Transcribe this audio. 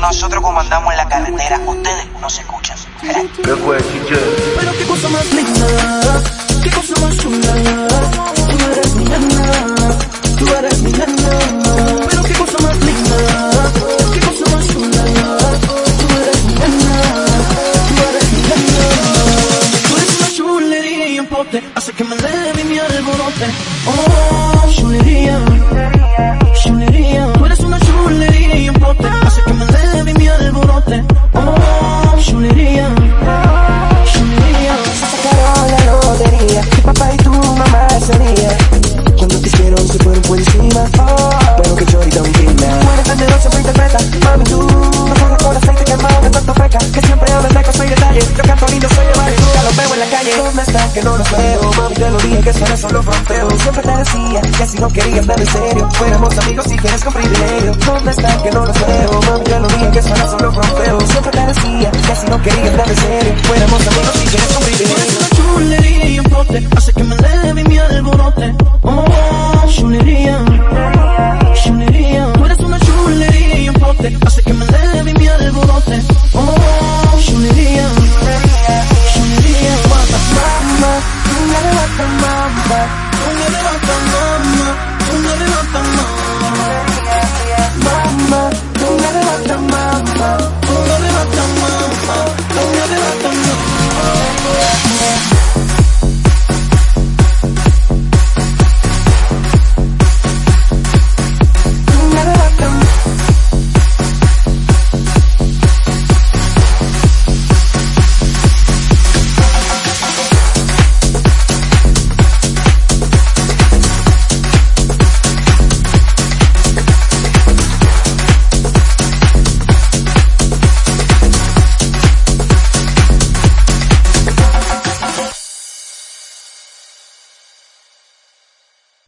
Nosotros comandamos en la carretera, ustedes no se escuchan. ¿Qué fue, chiche? Pero qué cosa más linda, qué cosa más chula. Tú eres mi nena, tú eres mi nena. Pero qué cosa más linda, qué cosa más chula. Tú eres mi nena, tú eres mi nena. Tú eres una chulería y un pote, hace que me leve mi alborote. Oh, por encima. Pero que chorita un clima. Tú eres tenderosa, se interpreta. Mami, tú me corres por aceite quemado de tanto feca. Que siempre hablas de cosas y detalles. Yo canto lindo, soy de barrio, nunca los veo en la calle. ¿Dónde estás que no los veo? Mami, te lo dije que solo fronteo. Siempre te decía que si no querías nada en serio. Fuéramos amigos si quieres con privilegio. ¿Dónde estás que no los veo? Mami, te lo dije que solo fronteo. Siempre te decía que si no querías nada en serio. Fuéramos amigos si quieres con privilegio.